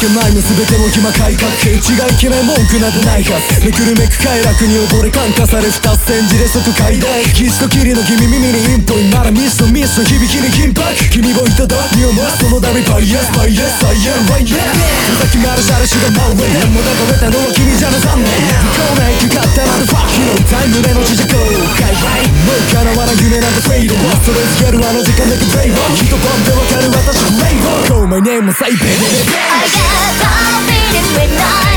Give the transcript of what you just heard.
けないの全ても暇改革違いけない文句などないはずめくるめく快楽に溺れ感化され二千字で即快大キスとキリの君耳にインポインならミスとミスの響きに緊迫君もいただに思わす。そのダメバイアスバイアスサイエンライヤーさっきまでシャレしが真上でもだとめたのは君じゃな残念不幸な生き方なんてファッキータイムでの自弱海外もう叶わない夢なんてフェイドストレスゲルあの時間だけブレイバー一晩でわかる私フレイバー Call my name was I got a feeling when I